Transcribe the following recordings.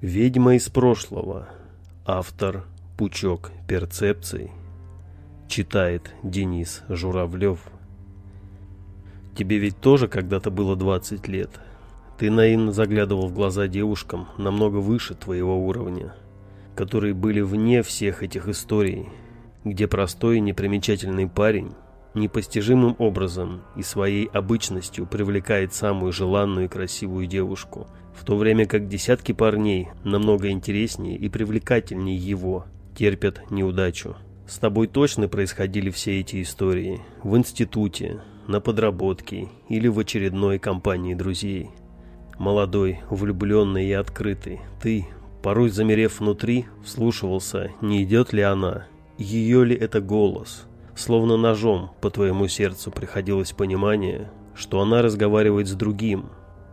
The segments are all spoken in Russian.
Ведьма из прошлого. Автор Пучок перцепций. Читает Денис Журавлев. Тебе ведь тоже когда-то было 20 лет. Ты наивно заглядывал в глаза девушкам намного выше твоего уровня, которые были вне всех этих историй, где простой и непримечательный парень непостижимым образом и своей обычностью привлекает самую желанную и красивую девушку, в то время как десятки парней, намного интереснее и привлекательнее его, терпят неудачу. С тобой точно происходили все эти истории в институте, на подработке или в очередной компании друзей. Молодой, влюбленный и открытый, ты, порой замерев внутри, вслушивался, не идет ли она, ее ли это голос – Словно ножом по твоему сердцу приходилось понимание, что она разговаривает с другим.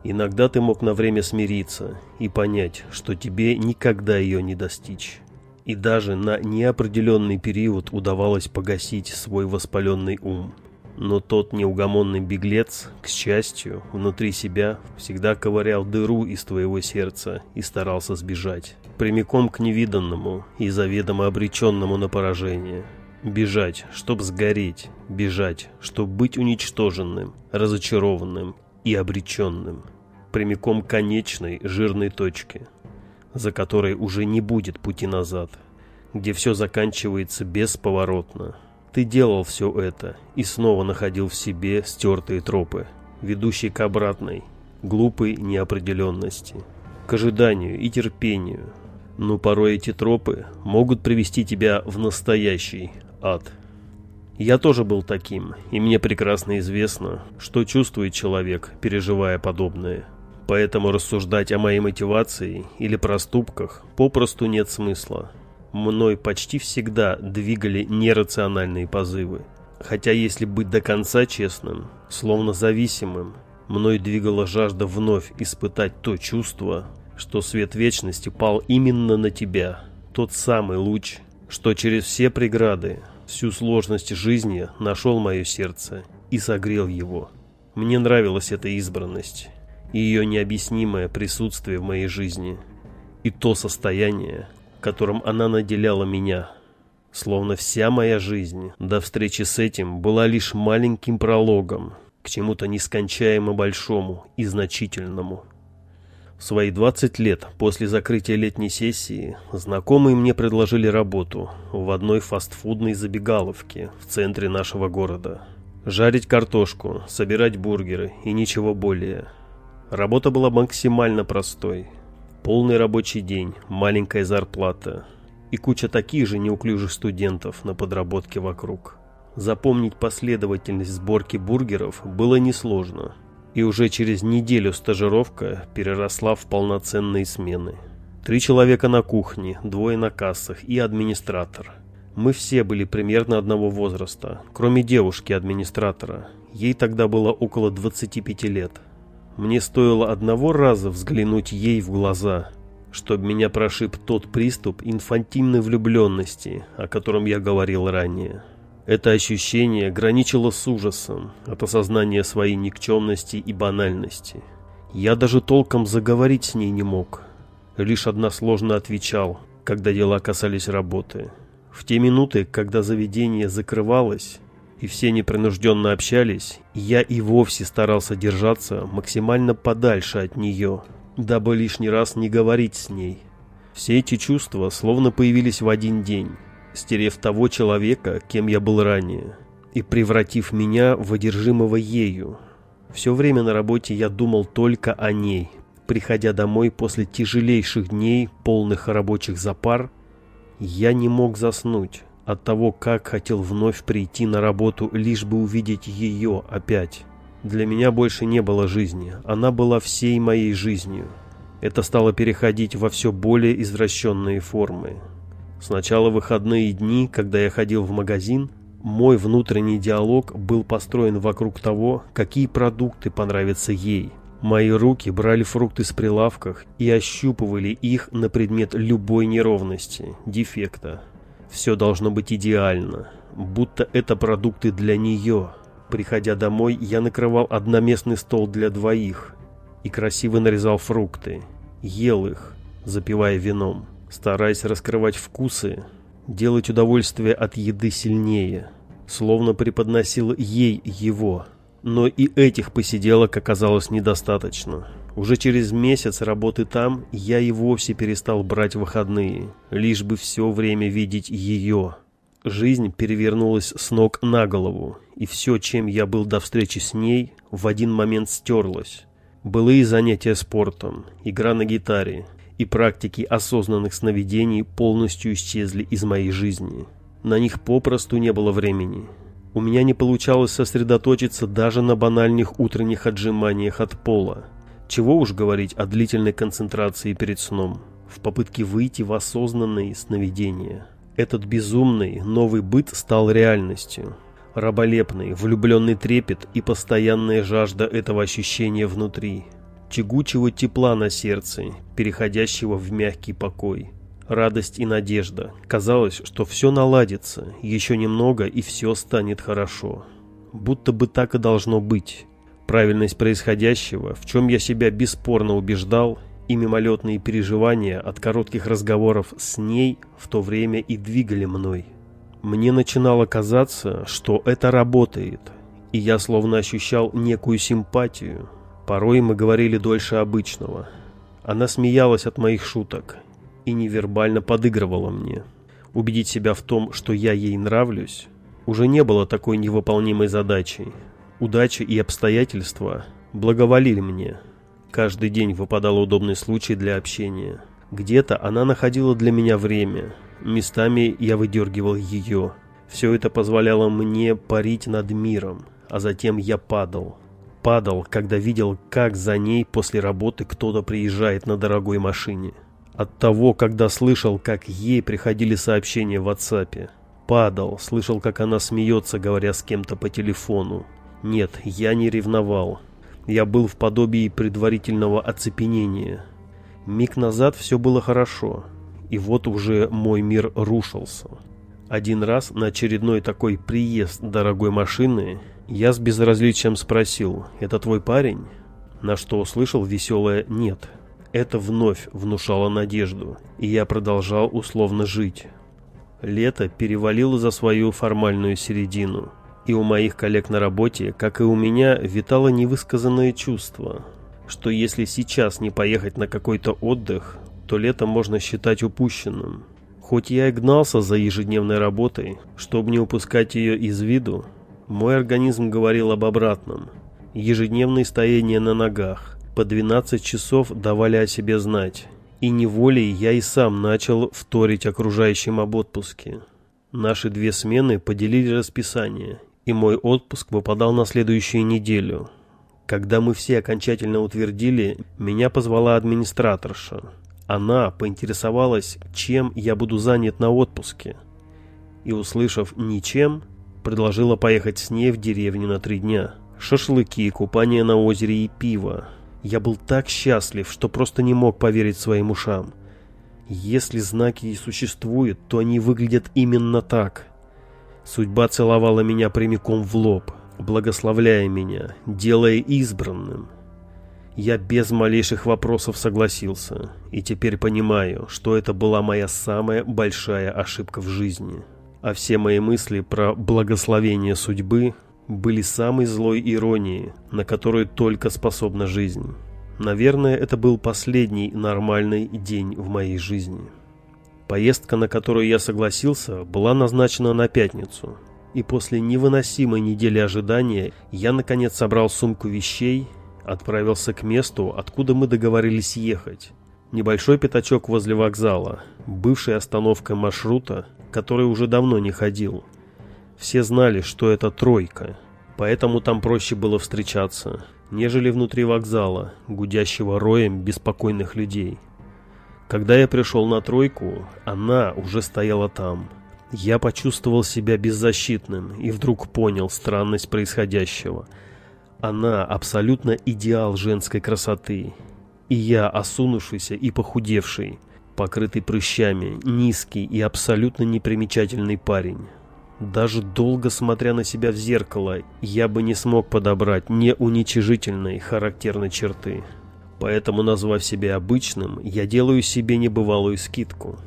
Иногда ты мог на время смириться и понять, что тебе никогда ее не достичь. И даже на неопределенный период удавалось погасить свой воспаленный ум. Но тот неугомонный беглец, к счастью, внутри себя всегда ковырял дыру из твоего сердца и старался сбежать. Прямиком к невиданному и заведомо обреченному на поражение – Бежать, чтоб сгореть, бежать, чтоб быть уничтоженным, разочарованным и обреченным, прямиком конечной жирной точке, за которой уже не будет пути назад, где все заканчивается бесповоротно. Ты делал все это и снова находил в себе стертые тропы, ведущие к обратной, глупой неопределенности, к ожиданию и терпению. Но порой эти тропы могут привести тебя в настоящий, ад. Я тоже был таким, и мне прекрасно известно, что чувствует человек, переживая подобное. Поэтому рассуждать о моей мотивации или проступках попросту нет смысла. Мной почти всегда двигали нерациональные позывы. Хотя если быть до конца честным, словно зависимым, мной двигала жажда вновь испытать то чувство, что свет вечности пал именно на тебя, тот самый луч, что через все преграды, всю сложность жизни нашел мое сердце и согрел его. Мне нравилась эта избранность и ее необъяснимое присутствие в моей жизни, и то состояние, которым она наделяла меня, словно вся моя жизнь до встречи с этим была лишь маленьким прологом к чему-то нескончаемо большому и значительному. В свои 20 лет после закрытия летней сессии знакомые мне предложили работу в одной фастфудной забегаловке в центре нашего города. Жарить картошку, собирать бургеры и ничего более. Работа была максимально простой. Полный рабочий день, маленькая зарплата и куча таких же неуклюжих студентов на подработке вокруг. Запомнить последовательность сборки бургеров было несложно – и уже через неделю стажировка переросла в полноценные смены. Три человека на кухне, двое на кассах и администратор. Мы все были примерно одного возраста, кроме девушки-администратора. Ей тогда было около 25 лет. Мне стоило одного раза взглянуть ей в глаза, чтобы меня прошиб тот приступ инфантильной влюбленности, о котором я говорил ранее. Это ощущение граничило с ужасом от осознания своей никчемности и банальности. Я даже толком заговорить с ней не мог. Лишь односложно отвечал, когда дела касались работы. В те минуты, когда заведение закрывалось, и все непринужденно общались, я и вовсе старался держаться максимально подальше от нее, дабы лишний раз не говорить с ней. Все эти чувства словно появились в один день стерев того человека, кем я был ранее, и превратив меня в одержимого ею. Все время на работе я думал только о ней. Приходя домой после тяжелейших дней, полных рабочих запар, я не мог заснуть от того, как хотел вновь прийти на работу, лишь бы увидеть ее опять. Для меня больше не было жизни, она была всей моей жизнью. Это стало переходить во все более извращенные формы. Сначала выходные дни, когда я ходил в магазин, мой внутренний диалог был построен вокруг того, какие продукты понравятся ей. Мои руки брали фрукты с прилавках и ощупывали их на предмет любой неровности, дефекта. Все должно быть идеально, будто это продукты для нее. Приходя домой, я накрывал одноместный стол для двоих и красиво нарезал фрукты, ел их, запивая вином, стараясь раскрывать вкусы, делать удовольствие от еды сильнее, словно преподносил ей его. Но и этих посиделок оказалось недостаточно. Уже через месяц работы там я и вовсе перестал брать выходные, лишь бы все время видеть ее. Жизнь перевернулась с ног на голову, и все, чем я был до встречи с ней, в один момент стерлось. Былые занятия спортом, игра на гитаре и практики осознанных сновидений полностью исчезли из моей жизни. На них попросту не было времени. У меня не получалось сосредоточиться даже на банальных утренних отжиманиях от пола. Чего уж говорить о длительной концентрации перед сном, в попытке выйти в осознанные сновидения. Этот безумный новый быт стал реальностью. Раболепный, влюбленный трепет и постоянная жажда этого ощущения внутри. Тягучего тепла на сердце, переходящего в мягкий покой. Радость и надежда. Казалось, что все наладится, еще немного и все станет хорошо. Будто бы так и должно быть. Правильность происходящего, в чем я себя бесспорно убеждал, и мимолетные переживания от коротких разговоров с ней в то время и двигали мной. Мне начинало казаться, что это работает, и я словно ощущал некую симпатию. Порой мы говорили дольше обычного. Она смеялась от моих шуток и невербально подыгрывала мне. Убедить себя в том, что я ей нравлюсь, уже не было такой невыполнимой задачей. Удача и обстоятельства благоволили мне. Каждый день выпадал удобный случай для общения. Где-то она находила для меня время. Местами я выдергивал ее. Все это позволяло мне парить над миром, а затем я падал. Падал, когда видел, как за ней после работы кто-то приезжает на дорогой машине. От того, когда слышал, как ей приходили сообщения в WhatsApp. Падал, слышал, как она смеется, говоря с кем-то по телефону. Нет, я не ревновал. Я был в подобии предварительного оцепенения. Миг назад все было хорошо, и вот уже мой мир рушился. Один раз на очередной такой приезд дорогой машины я с безразличием спросил «Это твой парень?» На что услышал веселое «нет». Это вновь внушало надежду, и я продолжал условно жить. Лето перевалило за свою формальную середину – и у моих коллег на работе, как и у меня, витало невысказанное чувство, что если сейчас не поехать на какой-то отдых, то лето можно считать упущенным. Хоть я и гнался за ежедневной работой, чтобы не упускать ее из виду, мой организм говорил об обратном. Ежедневные стояния на ногах по 12 часов давали о себе знать, и неволей я и сам начал вторить окружающим об отпуске. Наши две смены поделили расписание, и мой отпуск выпадал на следующую неделю. Когда мы все окончательно утвердили, меня позвала администраторша. Она поинтересовалась, чем я буду занят на отпуске. И, услышав «ничем», предложила поехать с ней в деревню на три дня. Шашлыки, купание на озере и пиво. Я был так счастлив, что просто не мог поверить своим ушам. Если знаки и существуют, то они выглядят именно так – Судьба целовала меня прямиком в лоб, благословляя меня, делая избранным. Я без малейших вопросов согласился, и теперь понимаю, что это была моя самая большая ошибка в жизни. А все мои мысли про благословение судьбы были самой злой иронией, на которую только способна жизнь. Наверное, это был последний нормальный день в моей жизни. Поездка, на которую я согласился, была назначена на пятницу. И после невыносимой недели ожидания я наконец собрал сумку вещей, отправился к месту, откуда мы договорились ехать. Небольшой пятачок возле вокзала, бывшая остановка маршрута, который уже давно не ходил. Все знали, что это тройка, поэтому там проще было встречаться, нежели внутри вокзала, гудящего роем беспокойных людей. Когда я пришел на тройку, она уже стояла там. Я почувствовал себя беззащитным и вдруг понял странность происходящего. Она абсолютно идеал женской красоты. И я, осунувшийся и похудевший, покрытый прыщами, низкий и абсолютно непримечательный парень. Даже долго смотря на себя в зеркало, я бы не смог подобрать неуничижительной характерной черты. Поэтому, назвав себя обычным, я делаю себе небывалую скидку.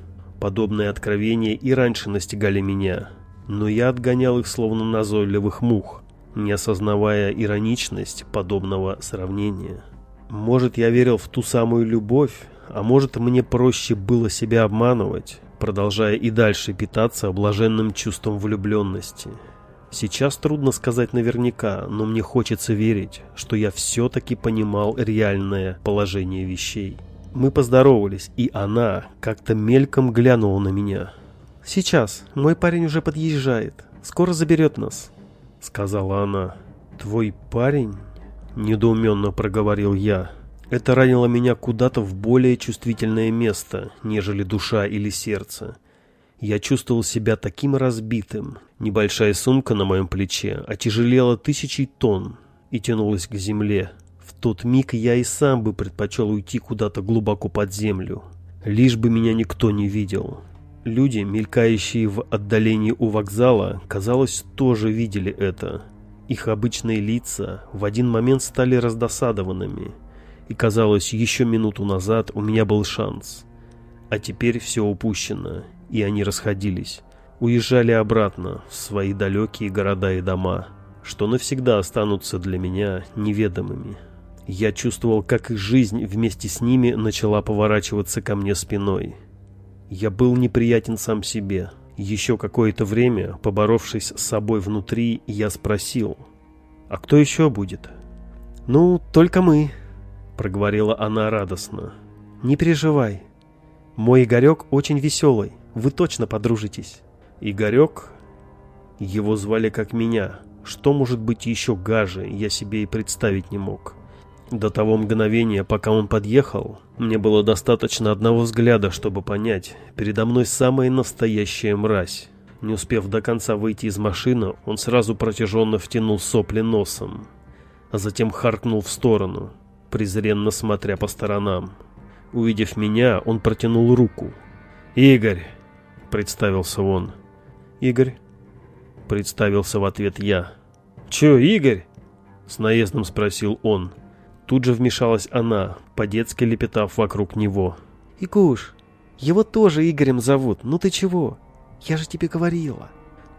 Подобные откровения и раньше настигали меня, но я отгонял их словно назойливых мух, не осознавая ироничность подобного сравнения. Может, я верил в ту самую любовь, а может, мне проще было себя обманывать, продолжая и дальше питаться блаженным чувством влюбленности. Сейчас трудно сказать наверняка, но мне хочется верить, что я все-таки понимал реальное положение вещей. Мы поздоровались, и она как-то мельком глянула на меня. «Сейчас, мой парень уже подъезжает, скоро заберет нас», — сказала она. «Твой парень?» — недоуменно проговорил я. Это ранило меня куда-то в более чувствительное место, нежели душа или сердце. Я чувствовал себя таким разбитым. Небольшая сумка на моем плече отяжелела тысячей тонн и тянулась к земле. В тот миг я и сам бы предпочел уйти куда-то глубоко под землю. Лишь бы меня никто не видел. Люди, мелькающие в отдалении у вокзала, казалось, тоже видели это. Их обычные лица в один момент стали раздосадованными. И казалось, еще минуту назад у меня был шанс. А теперь все упущено и они расходились. Уезжали обратно в свои далекие города и дома, что навсегда останутся для меня неведомыми. Я чувствовал, как их жизнь вместе с ними начала поворачиваться ко мне спиной. Я был неприятен сам себе. Еще какое-то время, поборовшись с собой внутри, я спросил, «А кто еще будет?» «Ну, только мы», — проговорила она радостно. «Не переживай. Мой Игорек очень веселый. Вы точно подружитесь. Игорек? Его звали как меня. Что может быть еще гаже, я себе и представить не мог. До того мгновения, пока он подъехал, мне было достаточно одного взгляда, чтобы понять, передо мной самая настоящая мразь. Не успев до конца выйти из машины, он сразу протяженно втянул сопли носом, а затем харкнул в сторону, презренно смотря по сторонам. Увидев меня, он протянул руку. «Игорь!» представился он. «Игорь?» — представился в ответ я. «Чё, Игорь?» — с наездом спросил он. Тут же вмешалась она, по-детски лепетав вокруг него. «Игуш, его тоже Игорем зовут, ну ты чего? Я же тебе говорила».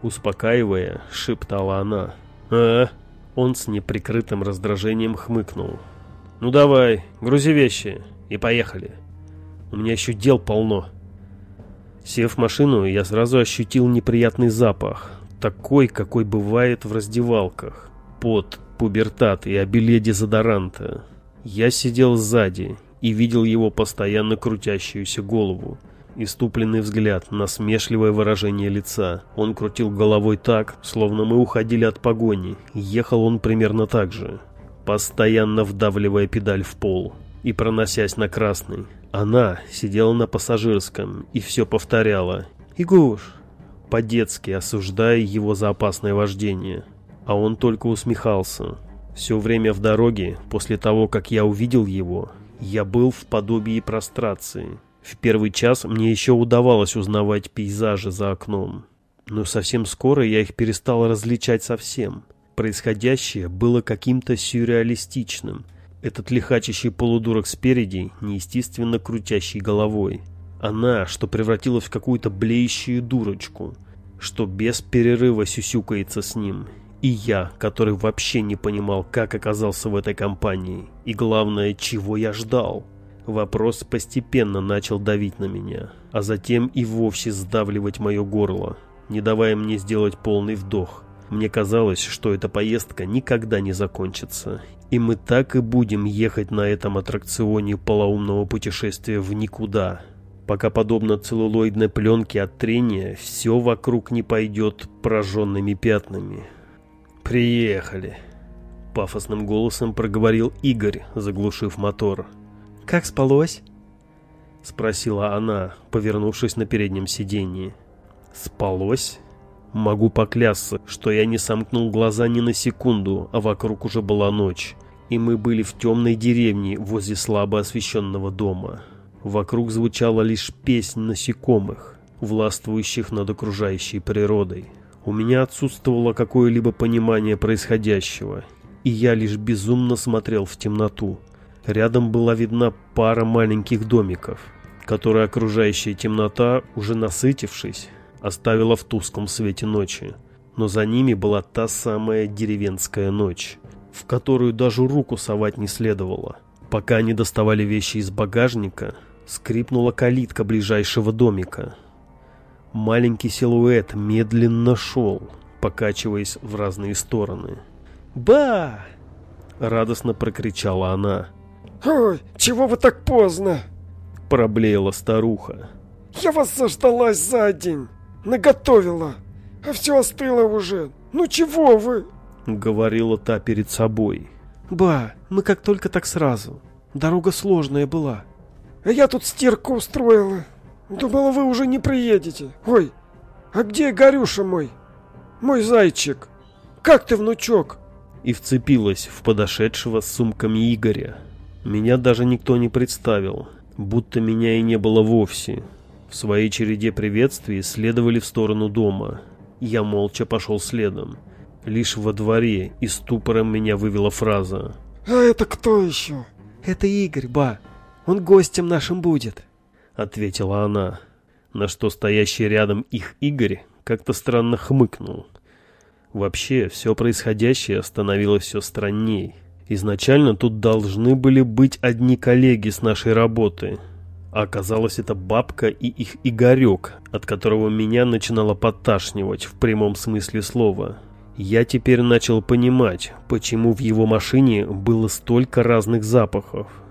Успокаивая, шептала она. «А?» Он с неприкрытым раздражением хмыкнул. «Ну давай, грузи вещи и поехали. У меня еще дел полно». Сев в машину, я сразу ощутил неприятный запах, такой, какой бывает в раздевалках. Пот, пубертат и обилие дезодоранта. Я сидел сзади и видел его постоянно крутящуюся голову. Иступленный взгляд, насмешливое выражение лица. Он крутил головой так, словно мы уходили от погони. Ехал он примерно так же, постоянно вдавливая педаль в пол и проносясь на красный. Она сидела на пассажирском и все повторяла. «Игуш!» По-детски осуждая его за опасное вождение. А он только усмехался. Все время в дороге, после того, как я увидел его, я был в подобии прострации. В первый час мне еще удавалось узнавать пейзажи за окном. Но совсем скоро я их перестал различать совсем. Происходящее было каким-то сюрреалистичным – этот лихачащий полудурок спереди, неестественно крутящий головой. Она, что превратилась в какую-то блеющую дурочку, что без перерыва сюсюкается с ним. И я, который вообще не понимал, как оказался в этой компании. И главное, чего я ждал. Вопрос постепенно начал давить на меня, а затем и вовсе сдавливать мое горло, не давая мне сделать полный вдох. Мне казалось, что эта поездка никогда не закончится, и мы так и будем ехать на этом аттракционе полоумного путешествия в никуда, пока, подобно целлулоидной пленке от трения, все вокруг не пойдет прожженными пятнами. «Приехали!» — пафосным голосом проговорил Игорь, заглушив мотор. «Как спалось?» — спросила она, повернувшись на переднем сиденье. «Спалось?» Могу поклясться, что я не сомкнул глаза ни на секунду, а вокруг уже была ночь и мы были в темной деревне возле слабо освещенного дома. Вокруг звучала лишь песнь насекомых, властвующих над окружающей природой. У меня отсутствовало какое-либо понимание происходящего, и я лишь безумно смотрел в темноту. Рядом была видна пара маленьких домиков, которые окружающая темнота, уже насытившись, оставила в тусклом свете ночи. Но за ними была та самая деревенская ночь, в которую даже руку совать не следовало. Пока они доставали вещи из багажника, скрипнула калитка ближайшего домика. Маленький силуэт медленно шел, покачиваясь в разные стороны. «Ба!» — радостно прокричала она. «Ой, чего вы так поздно?» — проблеяла старуха. «Я вас заждалась за день, наготовила, а все остыло уже. Ну чего вы?» — говорила та перед собой. «Ба, мы как только так сразу. Дорога сложная была». «А я тут стирку устроила. Думала, вы уже не приедете. Ой, а где Горюша мой? Мой зайчик. Как ты, внучок?» И вцепилась в подошедшего с сумками Игоря. Меня даже никто не представил, будто меня и не было вовсе. В своей череде приветствий следовали в сторону дома. Я молча пошел следом. Лишь во дворе и ступором меня вывела фраза. «А это кто еще?» «Это Игорь, ба. Он гостем нашим будет», — ответила она. На что стоящий рядом их Игорь как-то странно хмыкнул. Вообще, все происходящее становилось все странней. Изначально тут должны были быть одни коллеги с нашей работы. А оказалось, это бабка и их Игорек, от которого меня начинало подташнивать в прямом смысле слова. Я теперь начал понимать, почему в его машине было столько разных запахов.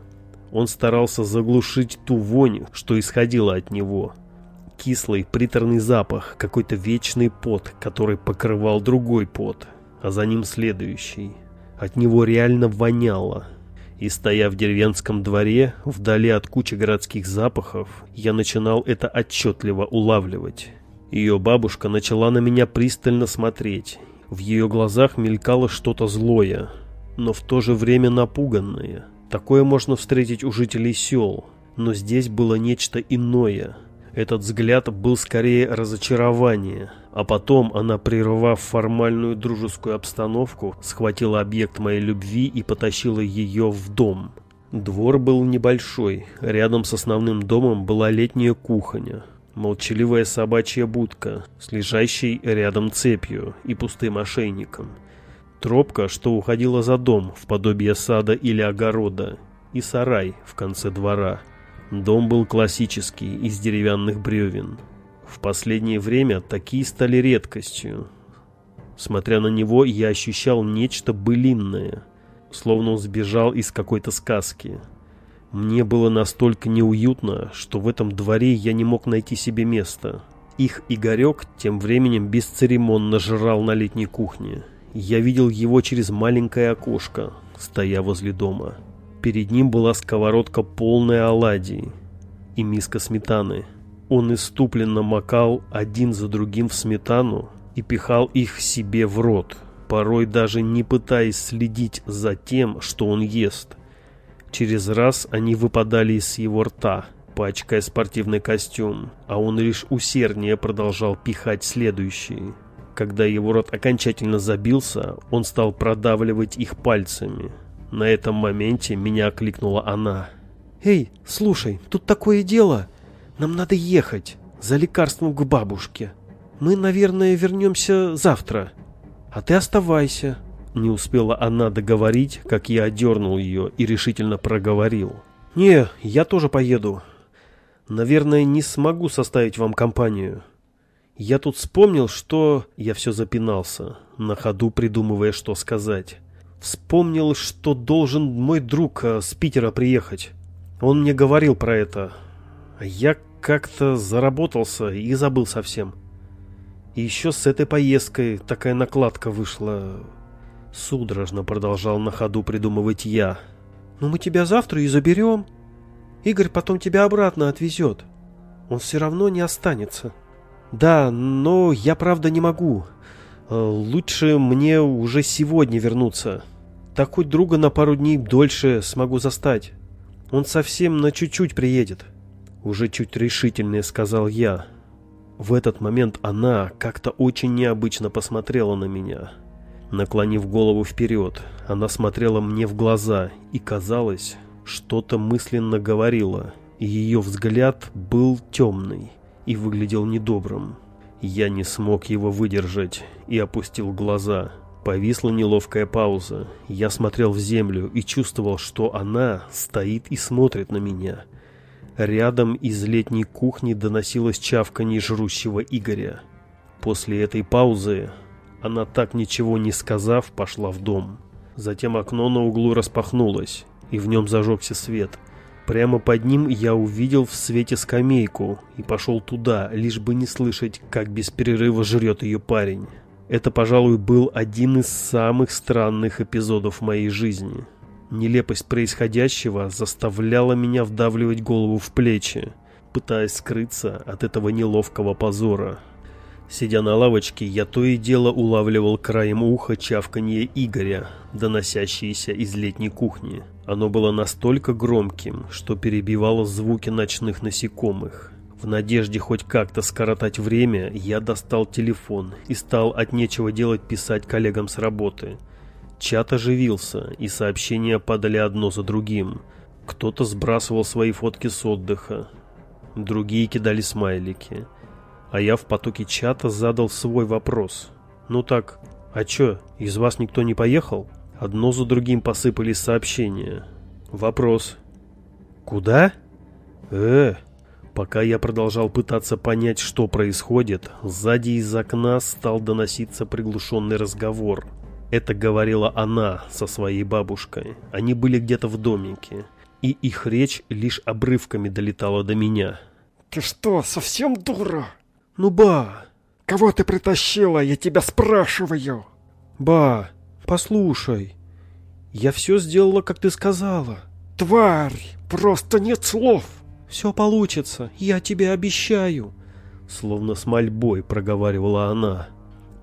Он старался заглушить ту вонь, что исходила от него. Кислый, приторный запах, какой-то вечный пот, который покрывал другой пот, а за ним следующий. От него реально воняло. И стоя в деревенском дворе, вдали от кучи городских запахов, я начинал это отчетливо улавливать. Ее бабушка начала на меня пристально смотреть в ее глазах мелькало что-то злое, но в то же время напуганное. Такое можно встретить у жителей сел, но здесь было нечто иное. Этот взгляд был скорее разочарование, а потом она, прервав формальную дружескую обстановку, схватила объект моей любви и потащила ее в дом. Двор был небольшой, рядом с основным домом была летняя кухня, Молчаливая собачья будка с лежащей рядом цепью и пустым ошейником. Тропка, что уходила за дом в подобие сада или огорода, и сарай в конце двора. Дом был классический, из деревянных бревен. В последнее время такие стали редкостью. Смотря на него, я ощущал нечто былинное, словно он сбежал из какой-то сказки. Мне было настолько неуютно, что в этом дворе я не мог найти себе места. Их Игорек тем временем бесцеремонно жрал на летней кухне. Я видел его через маленькое окошко, стоя возле дома. Перед ним была сковородка полная оладий и миска сметаны. Он иступленно макал один за другим в сметану и пихал их себе в рот, порой даже не пытаясь следить за тем, что он ест. Через раз они выпадали из его рта, пачкая спортивный костюм, а он лишь усерднее продолжал пихать следующие. Когда его рот окончательно забился, он стал продавливать их пальцами. На этом моменте меня окликнула она. «Эй, слушай, тут такое дело. Нам надо ехать за лекарством к бабушке. Мы, наверное, вернемся завтра. А ты оставайся. Не успела она договорить, как я одернул ее и решительно проговорил. «Не, я тоже поеду. Наверное, не смогу составить вам компанию. Я тут вспомнил, что...» Я все запинался, на ходу придумывая, что сказать. Вспомнил, что должен мой друг э, с Питера приехать. Он мне говорил про это. Я как-то заработался и забыл совсем. И еще с этой поездкой такая накладка вышла. Судорожно продолжал на ходу придумывать я. «Ну мы тебя завтра и заберем. Игорь потом тебя обратно отвезет. Он все равно не останется». «Да, но я правда не могу. Э, лучше мне уже сегодня вернуться. Так хоть друга на пару дней дольше смогу застать. Он совсем на чуть-чуть приедет». Уже чуть решительнее сказал я. В этот момент она как-то очень необычно посмотрела на меня. Наклонив голову вперед, она смотрела мне в глаза, и казалось, что-то мысленно говорила, и ее взгляд был темный и выглядел недобрым. Я не смог его выдержать и опустил глаза. Повисла неловкая пауза. Я смотрел в землю и чувствовал, что она стоит и смотрит на меня. Рядом из летней кухни доносилось чавканье жрущего Игоря. После этой паузы она, так ничего не сказав, пошла в дом. Затем окно на углу распахнулось, и в нем зажегся свет. Прямо под ним я увидел в свете скамейку и пошел туда, лишь бы не слышать, как без перерыва жрет ее парень. Это, пожалуй, был один из самых странных эпизодов моей жизни. Нелепость происходящего заставляла меня вдавливать голову в плечи, пытаясь скрыться от этого неловкого позора. Сидя на лавочке, я то и дело улавливал краем уха чавканье Игоря, доносящееся из летней кухни. Оно было настолько громким, что перебивало звуки ночных насекомых. В надежде хоть как-то скоротать время, я достал телефон и стал от нечего делать писать коллегам с работы. Чат оживился, и сообщения падали одно за другим. Кто-то сбрасывал свои фотки с отдыха, другие кидали смайлики – а я в потоке чата задал свой вопрос. «Ну так, а чё, из вас никто не поехал?» Одно за другим посыпались сообщения. Вопрос. «Куда?» «Э...» Пока я продолжал пытаться понять, что происходит, сзади из окна стал доноситься приглушенный разговор. Это говорила она со своей бабушкой. Они были где-то в домике. И их речь лишь обрывками долетала до меня. «Ты что, совсем дура?» «Ну, ба!» «Кого ты притащила, я тебя спрашиваю!» «Ба, послушай, я все сделала, как ты сказала». «Тварь, просто нет слов!» «Все получится, я тебе обещаю!» Словно с мольбой проговаривала она.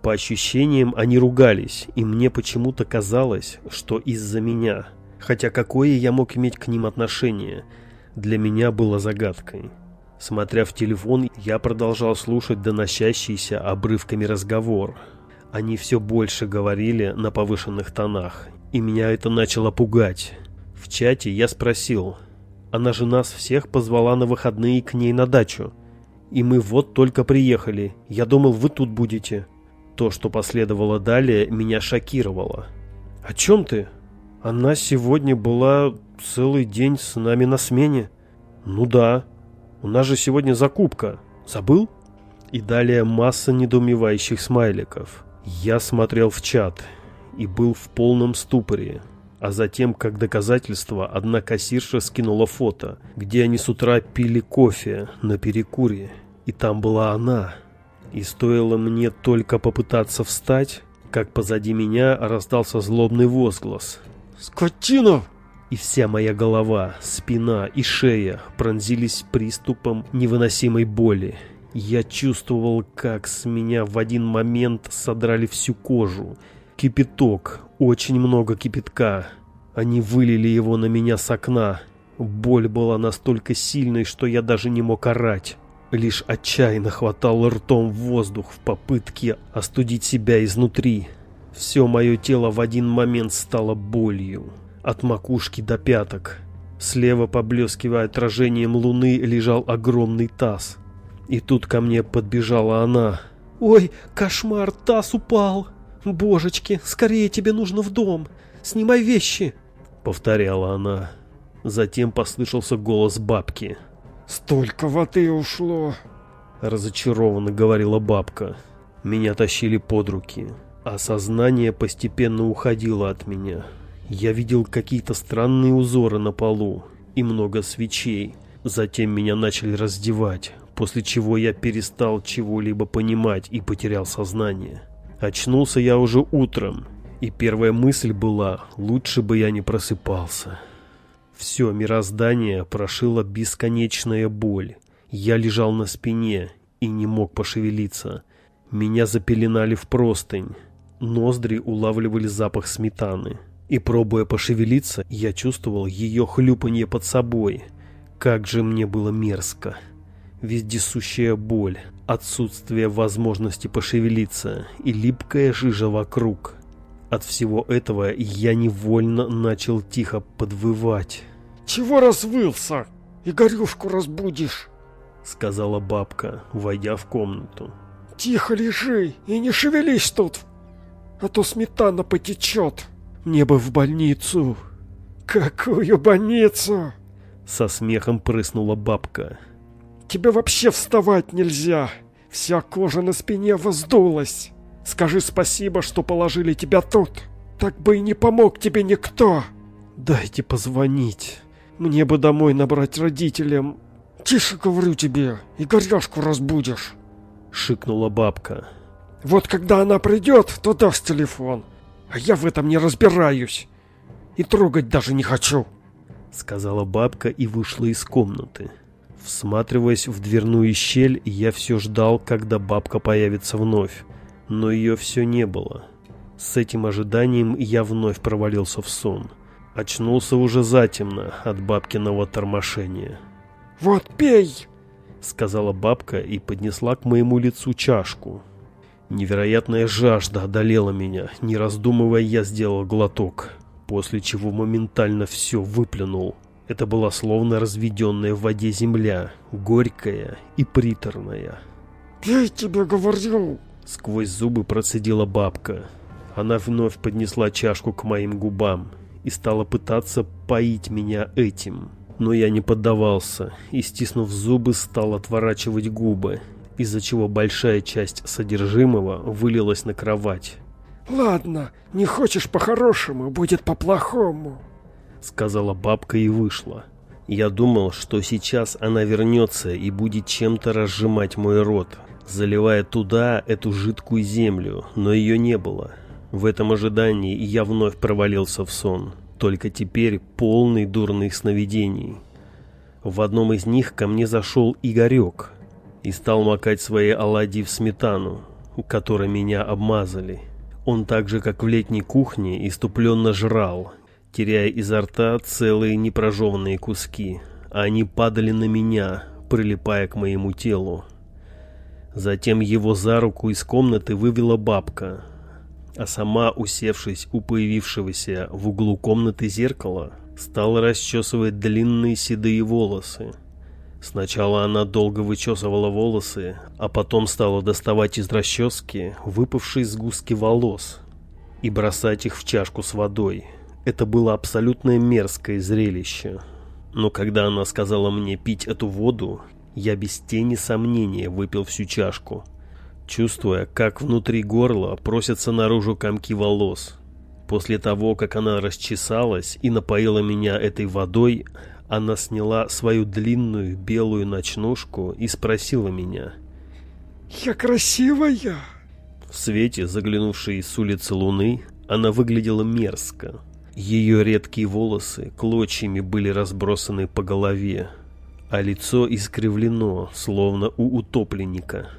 По ощущениям они ругались, и мне почему-то казалось, что из-за меня. Хотя какое я мог иметь к ним отношение, для меня было загадкой. Смотря в телефон, я продолжал слушать доносящийся обрывками разговор. Они все больше говорили на повышенных тонах, и меня это начало пугать. В чате я спросил, она же нас всех позвала на выходные к ней на дачу. И мы вот только приехали, я думал, вы тут будете. То, что последовало далее, меня шокировало. «О чем ты? Она сегодня была целый день с нами на смене?» «Ну да», у нас же сегодня закупка. Забыл? И далее масса недоумевающих смайликов. Я смотрел в чат и был в полном ступоре. А затем, как доказательство, одна кассирша скинула фото, где они с утра пили кофе на перекуре. И там была она. И стоило мне только попытаться встать, как позади меня раздался злобный возглас. «Скотина!» И вся моя голова, спина и шея пронзились приступом невыносимой боли. Я чувствовал, как с меня в один момент содрали всю кожу. Кипяток, очень много кипятка. Они вылили его на меня с окна. Боль была настолько сильной, что я даже не мог орать. Лишь отчаянно хватал ртом воздух в попытке остудить себя изнутри. Все мое тело в один момент стало болью от макушки до пяток. Слева, поблескивая отражением луны, лежал огромный таз. И тут ко мне подбежала она. «Ой, кошмар, таз упал! Божечки, скорее тебе нужно в дом! Снимай вещи!» Повторяла она. Затем послышался голос бабки. «Столько воды ушло!» Разочарованно говорила бабка. Меня тащили под руки, а сознание постепенно уходило от меня. Я видел какие-то странные узоры на полу и много свечей. Затем меня начали раздевать, после чего я перестал чего-либо понимать и потерял сознание. Очнулся я уже утром, и первая мысль была, лучше бы я не просыпался. Все мироздание прошила бесконечная боль. Я лежал на спине и не мог пошевелиться. Меня запеленали в простынь. Ноздри улавливали запах сметаны. И пробуя пошевелиться, я чувствовал ее хлюпанье под собой. Как же мне было мерзко. Вездесущая боль, отсутствие возможности пошевелиться и липкая жижа вокруг. От всего этого я невольно начал тихо подвывать. Чего развылся? Игорюшку разбудишь!» Сказала бабка, войдя в комнату. «Тихо лежи и не шевелись тут, а то сметана потечет. Мне бы в больницу». «Какую больницу?» Со смехом прыснула бабка. «Тебе вообще вставать нельзя. Вся кожа на спине воздулась. Скажи спасибо, что положили тебя тут. Так бы и не помог тебе никто». «Дайте позвонить. Мне бы домой набрать родителям». «Тише, говорю тебе, и горяшку разбудишь», — шикнула бабка. «Вот когда она придет, то даст телефон. А я в этом не разбираюсь и трогать даже не хочу», — сказала бабка и вышла из комнаты. Всматриваясь в дверную щель, я все ждал, когда бабка появится вновь, но ее все не было. С этим ожиданием я вновь провалился в сон. Очнулся уже затемно от бабкиного тормошения. «Вот пей!» — сказала бабка и поднесла к моему лицу чашку. Невероятная жажда одолела меня. Не раздумывая, я сделал глоток после чего моментально все выплюнул. Это была словно разведенная в воде земля, горькая и приторная. «Я тебе говорю!» Сквозь зубы процедила бабка. Она вновь поднесла чашку к моим губам и стала пытаться поить меня этим. Но я не поддавался и, стиснув зубы, стал отворачивать губы, из-за чего большая часть содержимого вылилась на кровать. «Ладно, не хочешь по-хорошему, будет по-плохому», — сказала бабка и вышла. Я думал, что сейчас она вернется и будет чем-то разжимать мой рот, заливая туда эту жидкую землю, но ее не было. В этом ожидании я вновь провалился в сон, только теперь полный дурных сновидений. В одном из них ко мне зашел Игорек и стал макать свои оладьи в сметану, которой меня обмазали. Он так же, как в летней кухне, иступленно жрал, теряя изо рта целые непрожеванные куски. А они падали на меня, прилипая к моему телу. Затем его за руку из комнаты вывела бабка, а сама, усевшись у появившегося в углу комнаты зеркала, стала расчесывать длинные седые волосы. Сначала она долго вычесывала волосы, а потом стала доставать из расчески выпавшие сгустки волос и бросать их в чашку с водой. Это было абсолютно мерзкое зрелище. Но когда она сказала мне пить эту воду, я без тени сомнения выпил всю чашку, чувствуя, как внутри горла просятся наружу комки волос. После того, как она расчесалась и напоила меня этой водой, она сняла свою длинную белую ночнушку и спросила меня. «Я красивая?» В свете, заглянувшей с улицы луны, она выглядела мерзко. Ее редкие волосы клочьями были разбросаны по голове, а лицо искривлено, словно у утопленника.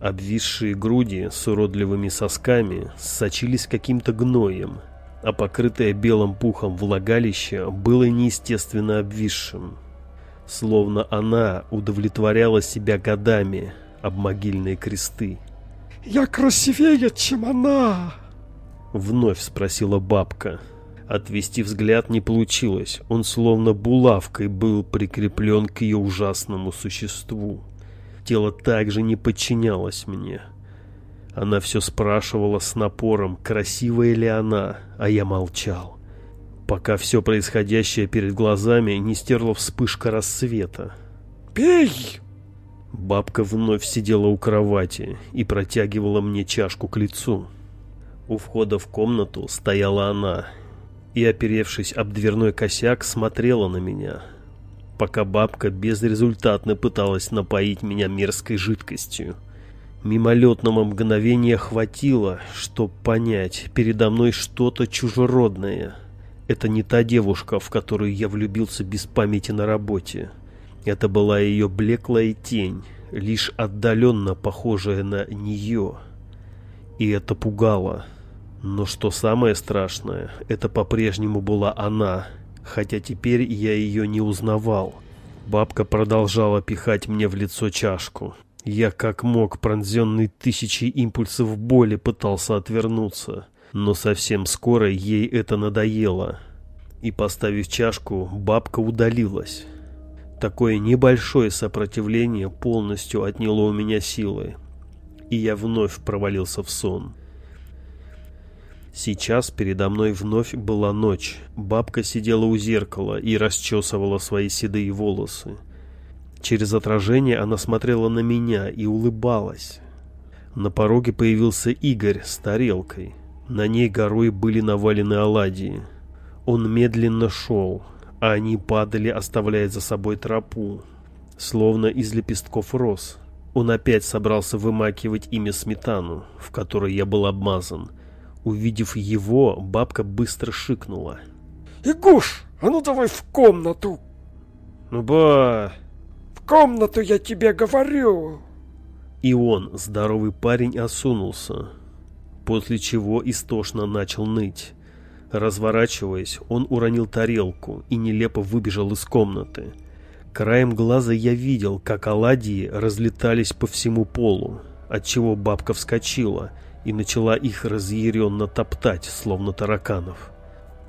Обвисшие груди с уродливыми сосками сочились каким-то гноем, а покрытое белым пухом влагалище было неестественно обвисшим. Словно она удовлетворяла себя годами об могильные кресты. «Я красивее, чем она!» Вновь спросила бабка. Отвести взгляд не получилось, он словно булавкой был прикреплен к ее ужасному существу. Тело также не подчинялось мне. Она все спрашивала с напором, красивая ли она, а я молчал. Пока все происходящее перед глазами не стерла вспышка рассвета. «Пей!» Бабка вновь сидела у кровати и протягивала мне чашку к лицу. У входа в комнату стояла она и, оперевшись об дверной косяк, смотрела на меня, пока бабка безрезультатно пыталась напоить меня мерзкой жидкостью. Мимолетного мгновения хватило, чтобы понять, передо мной что-то чужеродное. Это не та девушка, в которую я влюбился без памяти на работе. Это была ее блеклая тень, лишь отдаленно похожая на нее. И это пугало. Но что самое страшное, это по-прежнему была она, хотя теперь я ее не узнавал. Бабка продолжала пихать мне в лицо чашку. Я как мог, пронзенный тысячей импульсов боли, пытался отвернуться, но совсем скоро ей это надоело. и, поставив чашку, бабка удалилась. Такое небольшое сопротивление полностью отняло у меня силы, и я вновь провалился в сон. Сейчас передо мной вновь была ночь. Бабка сидела у зеркала и расчесывала свои седые волосы. Через отражение она смотрела на меня и улыбалась. На пороге появился Игорь с тарелкой. На ней горой были навалены оладьи. Он медленно шел, а они падали, оставляя за собой тропу, словно из лепестков роз. Он опять собрался вымакивать ими сметану, в которой я был обмазан. Увидев его, бабка быстро шикнула. «Игуш, а ну давай в комнату!» «Ну ба...» «В комнату я тебе говорю!» И он, здоровый парень, осунулся, после чего истошно начал ныть. Разворачиваясь, он уронил тарелку и нелепо выбежал из комнаты. Краем глаза я видел, как оладьи разлетались по всему полу, отчего бабка вскочила и начала их разъяренно топтать, словно тараканов.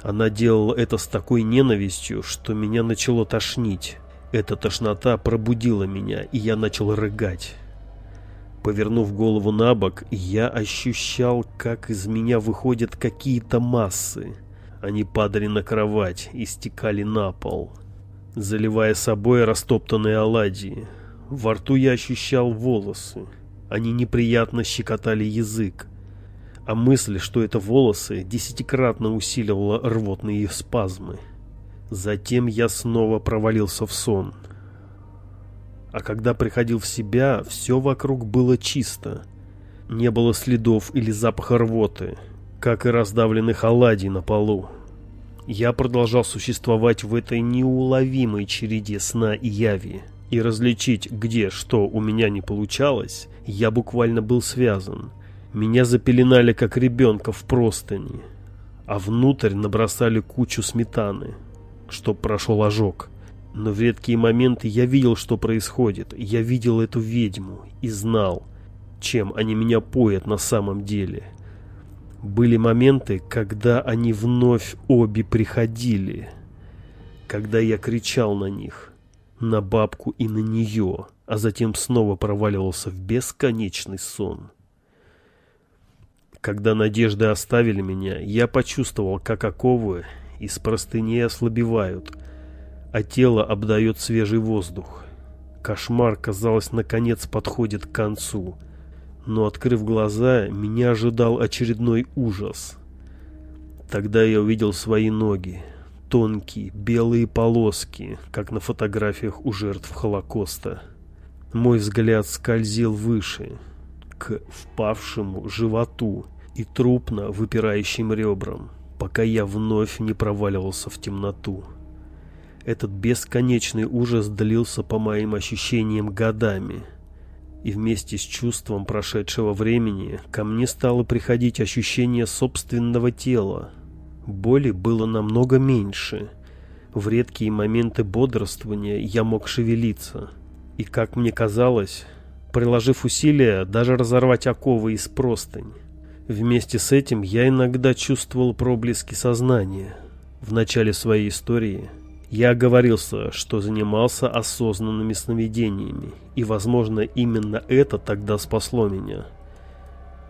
Она делала это с такой ненавистью, что меня начало тошнить. Эта тошнота пробудила меня, и я начал рыгать. Повернув голову на бок, я ощущал, как из меня выходят какие-то массы. Они падали на кровать и стекали на пол, заливая собой растоптанные оладьи. Во рту я ощущал волосы. Они неприятно щекотали язык. А мысль, что это волосы, десятикратно усиливала рвотные спазмы. Затем я снова провалился в сон. А когда приходил в себя, все вокруг было чисто. Не было следов или запаха рвоты, как и раздавленных оладий на полу. Я продолжал существовать в этой неуловимой череде сна и яви. И различить, где что у меня не получалось, я буквально был связан. Меня запеленали, как ребенка в простыни, а внутрь набросали кучу сметаны, чтоб прошел ожог. Но в редкие моменты я видел, что происходит. Я видел эту ведьму и знал, чем они меня поят на самом деле. Были моменты, когда они вновь обе приходили. Когда я кричал на них, на бабку и на нее, а затем снова проваливался в бесконечный сон. Когда надежды оставили меня, я почувствовал, как оковы из простыней ослабевают – а тело обдает свежий воздух. Кошмар, казалось, наконец подходит к концу. Но, открыв глаза, меня ожидал очередной ужас. Тогда я увидел свои ноги. Тонкие, белые полоски, как на фотографиях у жертв Холокоста. Мой взгляд скользил выше, к впавшему животу и трупно выпирающим ребрам, пока я вновь не проваливался в темноту. Этот бесконечный ужас длился по моим ощущениям годами. И вместе с чувством прошедшего времени ко мне стало приходить ощущение собственного тела. Боли было намного меньше. В редкие моменты бодрствования я мог шевелиться. И, как мне казалось, приложив усилия, даже разорвать оковы из простынь. Вместе с этим я иногда чувствовал проблески сознания. В начале своей истории я оговорился, что занимался осознанными сновидениями, и, возможно, именно это тогда спасло меня.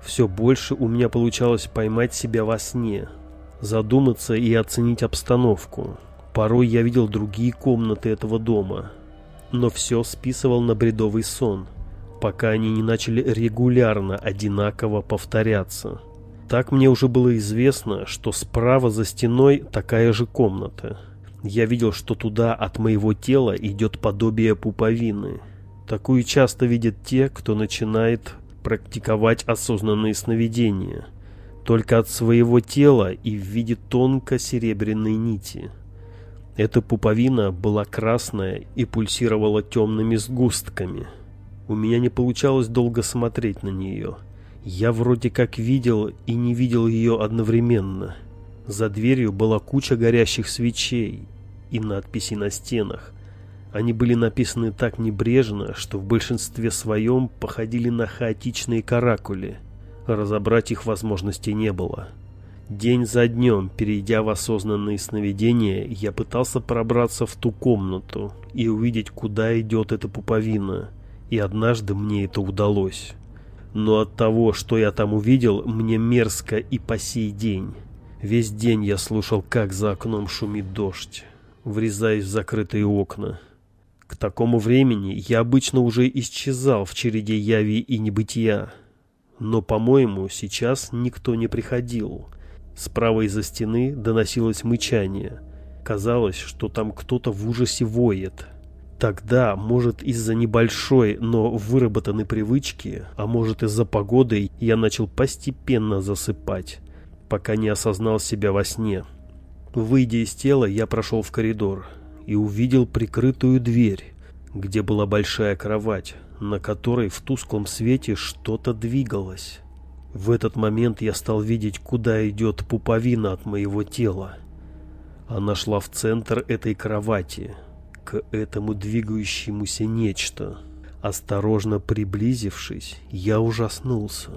Все больше у меня получалось поймать себя во сне, задуматься и оценить обстановку. Порой я видел другие комнаты этого дома, но все списывал на бредовый сон, пока они не начали регулярно одинаково повторяться. Так мне уже было известно, что справа за стеной такая же комната – я видел, что туда от моего тела идет подобие пуповины. Такую часто видят те, кто начинает практиковать осознанные сновидения. Только от своего тела и в виде тонко-серебряной нити. Эта пуповина была красная и пульсировала темными сгустками. У меня не получалось долго смотреть на нее. Я вроде как видел и не видел ее одновременно – за дверью была куча горящих свечей и надписей на стенах. Они были написаны так небрежно, что в большинстве своем походили на хаотичные каракули. Разобрать их возможности не было. День за днем, перейдя в осознанные сновидения, я пытался пробраться в ту комнату и увидеть, куда идет эта пуповина, и однажды мне это удалось. Но от того, что я там увидел, мне мерзко и по сей день. Весь день я слушал, как за окном шумит дождь, врезаясь в закрытые окна. К такому времени я обычно уже исчезал в череде яви и небытия. Но, по-моему, сейчас никто не приходил — Справа из-за стены доносилось мычание. Казалось, что там кто-то в ужасе воет. Тогда, может из-за небольшой, но выработанной привычки, а может из-за погоды, я начал постепенно засыпать, пока не осознал себя во сне. Выйдя из тела, я прошел в коридор и увидел прикрытую дверь, где была большая кровать, на которой в тусклом свете что-то двигалось. В этот момент я стал видеть, куда идет пуповина от моего тела. Она шла в центр этой кровати, к этому двигающемуся нечто. Осторожно приблизившись, я ужаснулся.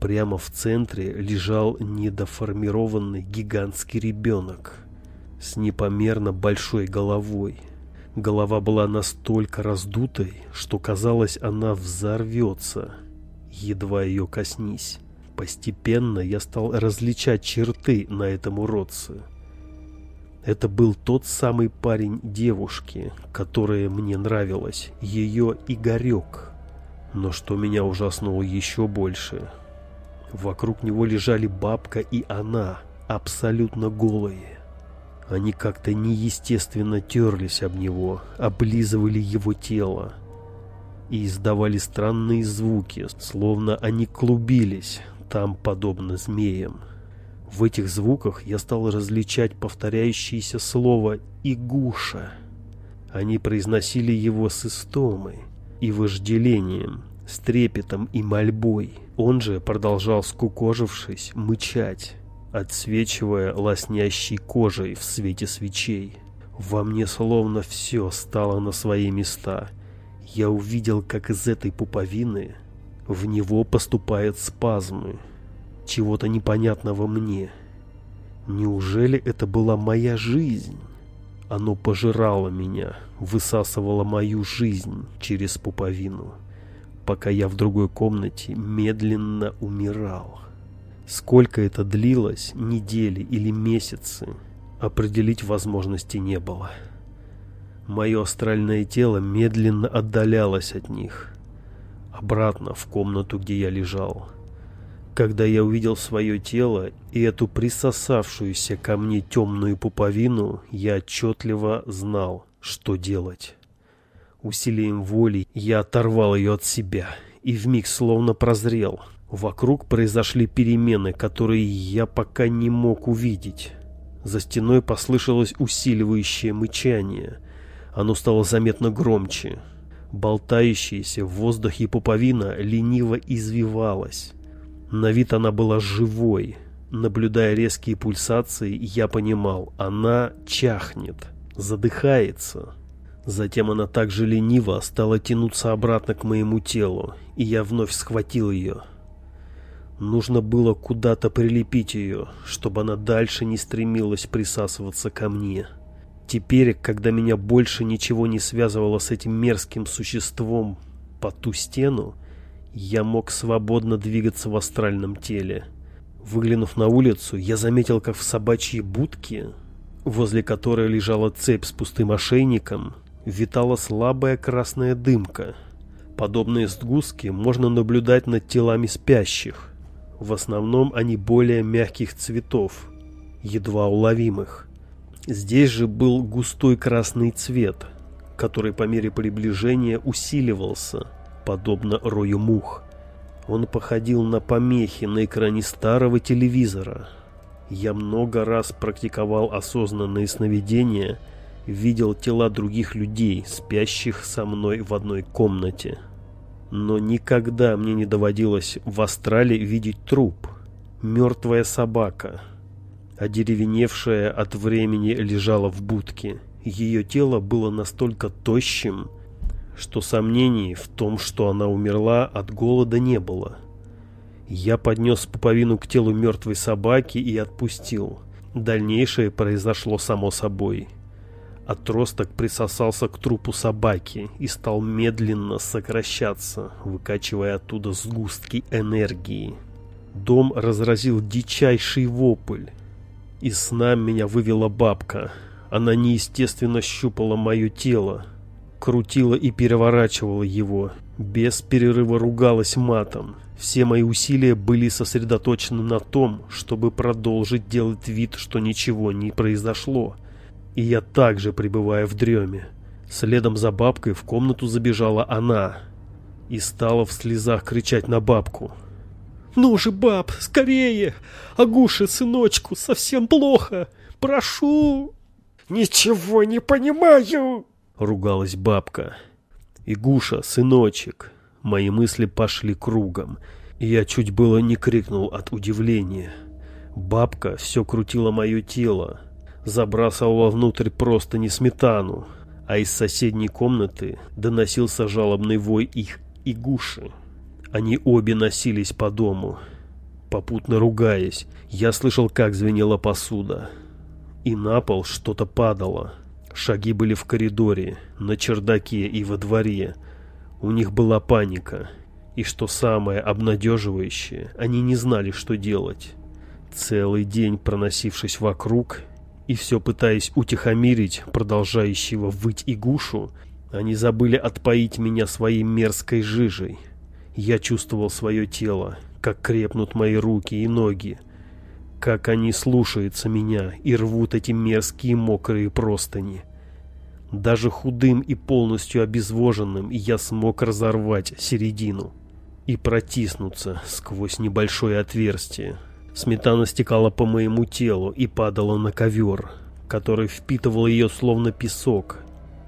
Прямо в центре лежал недоформированный гигантский ребенок с непомерно большой головой. Голова была настолько раздутой, что казалось, она взорвется – едва ее коснись. Постепенно я стал различать черты на этом уродце. Это был тот самый парень девушки, которая мне нравилась, ее Игорек. Но что меня ужаснуло еще больше, вокруг него лежали бабка и она, абсолютно голые. Они как-то неестественно терлись об него, облизывали его тело, и издавали странные звуки, словно они клубились там, подобно змеям. В этих звуках я стал различать повторяющееся слово «игуша». Они произносили его с истомой и вожделением, с трепетом и мольбой. Он же продолжал, скукожившись, мычать, отсвечивая лоснящей кожей в свете свечей. Во мне словно все стало на свои места — я увидел, как из этой пуповины в него поступают спазмы, чего-то непонятного мне. Неужели это была моя жизнь? Оно пожирало меня, высасывало мою жизнь через пуповину, пока я в другой комнате медленно умирал. Сколько это длилось, недели или месяцы, определить возможности не было. Мое астральное тело медленно отдалялось от них. Обратно в комнату, где я лежал. Когда я увидел свое тело и эту присосавшуюся ко мне темную пуповину, я отчетливо знал, что делать. Усилием воли я оторвал ее от себя и вмиг словно прозрел. Вокруг произошли перемены, которые я пока не мог увидеть. За стеной послышалось усиливающее мычание — оно стало заметно громче. Болтающаяся в воздухе пуповина лениво извивалась. На вид она была живой. Наблюдая резкие пульсации, я понимал, она чахнет, задыхается. Затем она также лениво стала тянуться обратно к моему телу, и я вновь схватил ее. Нужно было куда-то прилепить ее, чтобы она дальше не стремилась присасываться ко мне. Теперь, когда меня больше ничего не связывало с этим мерзким существом по ту стену, я мог свободно двигаться в астральном теле. Выглянув на улицу, я заметил, как в собачьей будке, возле которой лежала цепь с пустым ошейником, витала слабая красная дымка. Подобные сгустки можно наблюдать над телами спящих. В основном они более мягких цветов, едва уловимых. Здесь же был густой красный цвет, который по мере приближения усиливался, подобно рою мух. Он походил на помехи на экране старого телевизора. Я много раз практиковал осознанные сновидения, видел тела других людей, спящих со мной в одной комнате. Но никогда мне не доводилось в астрале видеть труп. Мертвая собака — одеревеневшая от времени лежала в будке. Ее тело было настолько тощим, что сомнений в том, что она умерла от голода не было. Я поднес пуповину к телу мертвой собаки и отпустил. Дальнейшее произошло само собой. Отросток присосался к трупу собаки и стал медленно сокращаться, выкачивая оттуда сгустки энергии. Дом разразил дичайший вопль. Из сна меня вывела бабка. Она неестественно щупала мое тело, крутила и переворачивала его, без перерыва ругалась матом. Все мои усилия были сосредоточены на том, чтобы продолжить делать вид, что ничего не произошло. И я также пребывая в дреме. Следом за бабкой в комнату забежала она и стала в слезах кричать на бабку. «Ну же, баб, скорее! Агуше, сыночку, совсем плохо! Прошу!» «Ничего не понимаю!» — ругалась бабка. «Игуша, сыночек!» Мои мысли пошли кругом, и я чуть было не крикнул от удивления. Бабка все крутила мое тело, забрасывала внутрь просто не сметану, а из соседней комнаты доносился жалобный вой их игуши. Они обе носились по дому, попутно ругаясь. Я слышал, как звенела посуда. И на пол что-то падало. Шаги были в коридоре, на чердаке и во дворе. У них была паника. И что самое обнадеживающее, они не знали, что делать. Целый день проносившись вокруг и все пытаясь утихомирить продолжающего выть игушу, они забыли отпоить меня своей мерзкой жижей. Я чувствовал свое тело, как крепнут мои руки и ноги, как они слушаются меня и рвут эти мерзкие мокрые простыни. Даже худым и полностью обезвоженным я смог разорвать середину и протиснуться сквозь небольшое отверстие. Сметана стекала по моему телу и падала на ковер, который впитывал ее словно песок.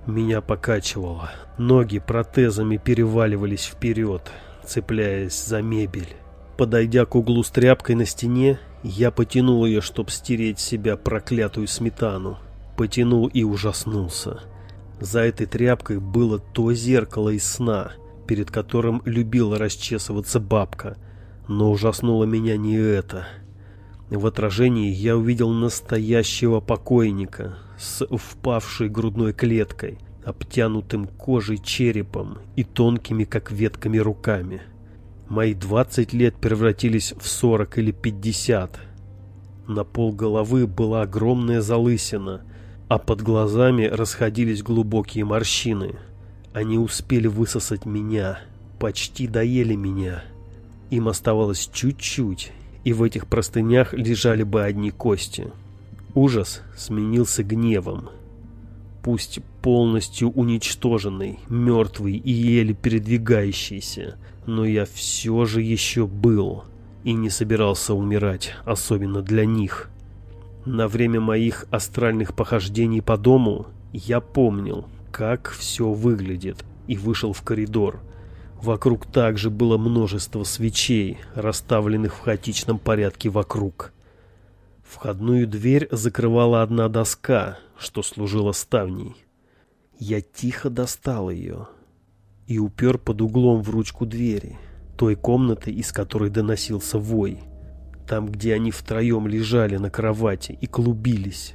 Меня покачивало. Ноги протезами переваливались вперед, цепляясь за мебель. Подойдя к углу с тряпкой на стене, я потянул ее, чтобы стереть с себя проклятую сметану. Потянул и ужаснулся. За этой тряпкой было то зеркало из сна, перед которым любила расчесываться бабка. Но ужаснуло меня не это. В отражении я увидел настоящего покойника с впавшей грудной клеткой, обтянутым кожей черепом и тонкими, как ветками, руками. Мои двадцать лет превратились в сорок или пятьдесят. На пол головы была огромная залысина, а под глазами расходились глубокие морщины. Они успели высосать меня, почти доели меня. Им оставалось чуть-чуть, и в этих простынях лежали бы одни кости. Ужас сменился гневом. Пусть полностью уничтоженный, мертвый и еле передвигающийся, но я все же еще был и не собирался умирать, особенно для них. На время моих астральных похождений по дому я помнил, как все выглядит, и вышел в коридор. Вокруг также было множество свечей, расставленных в хаотичном порядке вокруг. Входную дверь закрывала одна доска, что служила ставней. Я тихо достал ее и упер под углом в ручку двери, той комнаты, из которой доносился вой. Там, где они втроем лежали на кровати и клубились.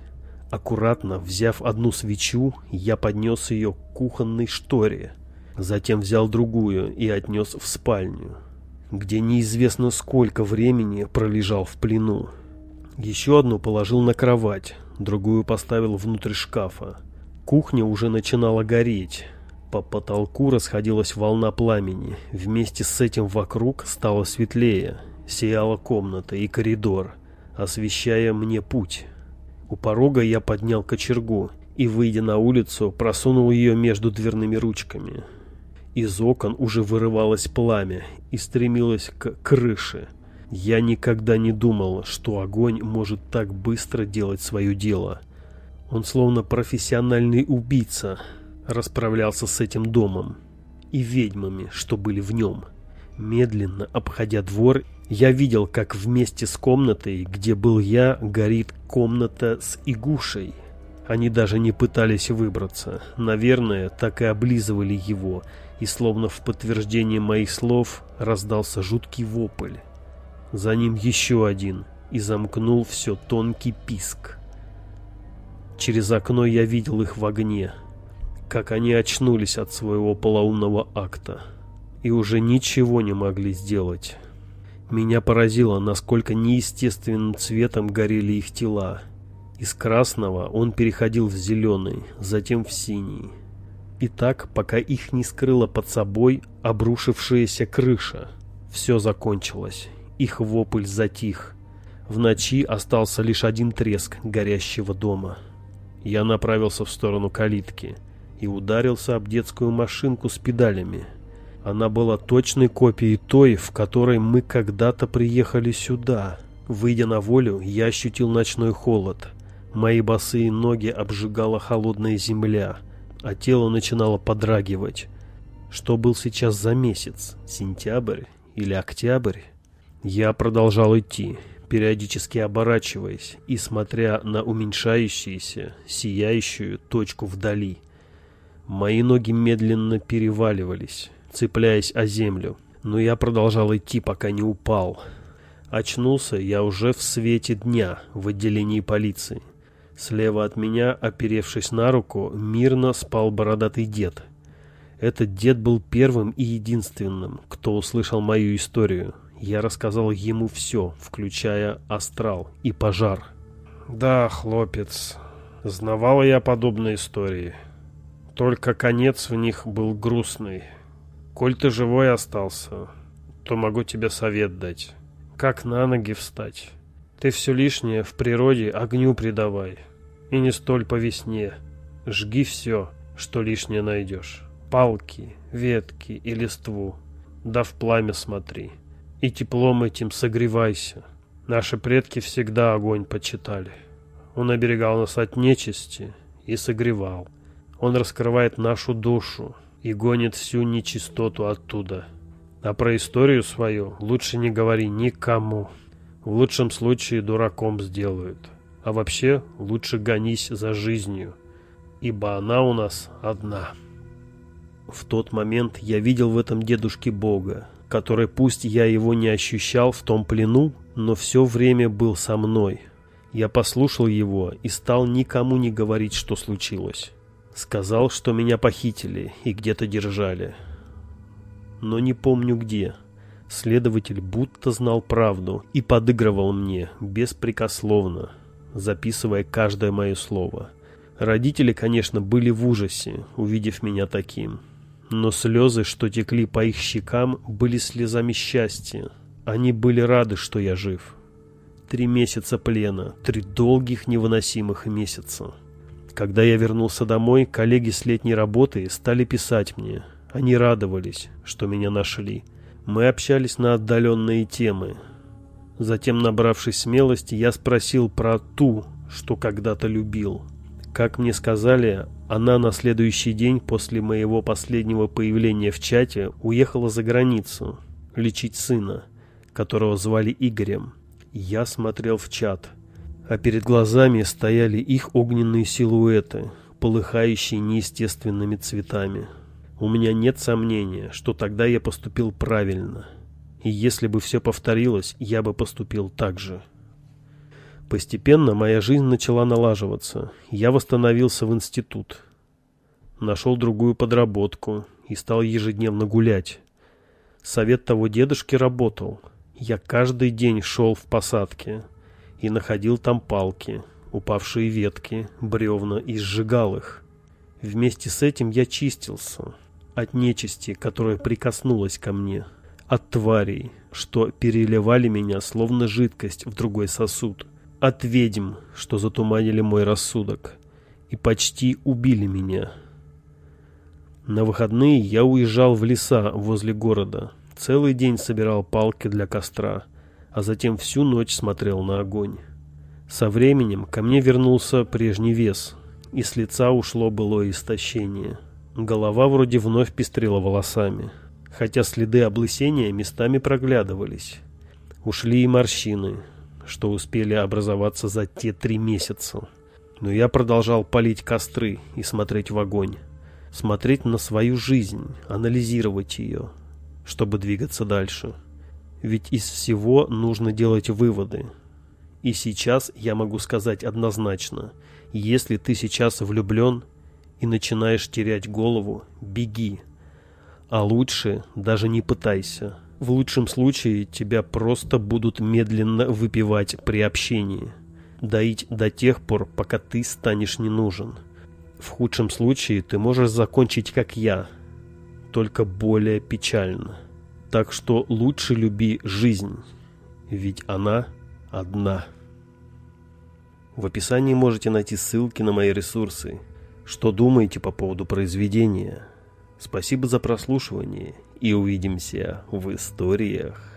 Аккуратно взяв одну свечу, я поднес ее к кухонной шторе. Затем взял другую и отнес в спальню, где неизвестно сколько времени пролежал в плену. Еще одну положил на кровать, другую поставил внутрь шкафа. Кухня уже начинала гореть. По потолку расходилась волна пламени. Вместе с этим вокруг стало светлее. Сияла комната и коридор, освещая мне путь. У порога я поднял кочергу и, выйдя на улицу, просунул ее между дверными ручками. Из окон уже вырывалось пламя и стремилось к крыше. Я никогда не думал, что огонь может так быстро делать свое дело. Он словно профессиональный убийца расправлялся с этим домом и ведьмами, что были в нем. Медленно обходя двор, я видел, как вместе с комнатой, где был я, горит комната с игушей. Они даже не пытались выбраться. Наверное, так и облизывали его, и словно в подтверждение моих слов раздался жуткий вопль. За ним еще один и замкнул все тонкий писк. Через окно я видел их в огне, как они очнулись от своего полоумного акта и уже ничего не могли сделать. Меня поразило, насколько неестественным цветом горели их тела. Из красного он переходил в зеленый, затем в синий. И так, пока их не скрыла под собой обрушившаяся крыша, все закончилось. Их вопль затих. В ночи остался лишь один треск горящего дома. Я направился в сторону калитки и ударился об детскую машинку с педалями. Она была точной копией той, в которой мы когда-то приехали сюда. Выйдя на волю, я ощутил ночной холод. Мои босые ноги обжигала холодная земля, а тело начинало подрагивать. Что был сейчас за месяц? Сентябрь или октябрь? Я продолжал идти, периодически оборачиваясь и смотря на уменьшающуюся, сияющую точку вдали. Мои ноги медленно переваливались цепляясь о землю. Но я продолжал идти, пока не упал. Очнулся я уже в свете дня в отделении полиции. Слева от меня, оперевшись на руку, мирно спал бородатый дед. Этот дед был первым и единственным, кто услышал мою историю. Я рассказал ему все, включая астрал и пожар. Да, хлопец, знавал я подобные истории. Только конец в них был грустный. Коль ты живой остался, то могу тебе совет дать. Как на ноги встать? Ты все лишнее в природе огню придавай. И не столь по весне. Жги все, что лишнее найдешь. Палки, ветки и листву. Да в пламя смотри. И теплом этим согревайся. Наши предки всегда огонь почитали. Он оберегал нас от нечисти и согревал. Он раскрывает нашу душу, и гонит всю нечистоту оттуда. А про историю свою лучше не говори никому. В лучшем случае дураком сделают. А вообще лучше гонись за жизнью, ибо она у нас одна. В тот момент я видел в этом дедушке Бога, который пусть я его не ощущал в том плену, но все время был со мной. Я послушал его и стал никому не говорить, что случилось. Сказал, что меня похитили и где-то держали. Но не помню где. Следователь будто знал правду и подыгрывал мне беспрекословно, записывая каждое мое слово. Родители, конечно, были в ужасе, увидев меня таким. Но слезы, что текли по их щекам, были слезами счастья. Они были рады, что я жив. Три месяца плена, три долгих невыносимых месяца. Когда я вернулся домой, коллеги с летней работы стали писать мне. Они радовались, что меня нашли. Мы общались на отдаленные темы. Затем, набравшись смелости, я спросил про ту, что когда-то любил. Как мне сказали, она на следующий день после моего последнего появления в чате уехала за границу лечить сына, которого звали Игорем. Я смотрел в чат – а перед глазами стояли их огненные силуэты, полыхающие неестественными цветами. У меня нет сомнения, что тогда я поступил правильно. И если бы все повторилось, я бы поступил так же. Постепенно моя жизнь начала налаживаться. Я восстановился в институт. Нашел другую подработку и стал ежедневно гулять. Совет того дедушки работал. Я каждый день шел в посадке и находил там палки, упавшие ветки, бревна и сжигал их. Вместе с этим я чистился от нечисти, которая прикоснулась ко мне, от тварей, что переливали меня словно жидкость в другой сосуд, от ведьм, что затуманили мой рассудок и почти убили меня. На выходные я уезжал в леса возле города, целый день собирал палки для костра – а затем всю ночь смотрел на огонь. Со временем ко мне вернулся прежний вес, и с лица ушло былое истощение. Голова вроде вновь пестрела волосами, хотя следы облысения местами проглядывались. Ушли и морщины, что успели образоваться за те три месяца. Но я продолжал палить костры и смотреть в огонь. Смотреть на свою жизнь, анализировать ее, чтобы двигаться дальше. Ведь из всего нужно делать выводы. И сейчас я могу сказать однозначно, если ты сейчас влюблен и начинаешь терять голову, беги. А лучше даже не пытайся. В лучшем случае тебя просто будут медленно выпивать при общении. Доить до тех пор, пока ты станешь не нужен. В худшем случае ты можешь закончить как я, только более печально. Так что лучше люби жизнь, ведь она одна. В описании можете найти ссылки на мои ресурсы. Что думаете по поводу произведения? Спасибо за прослушивание и увидимся в историях.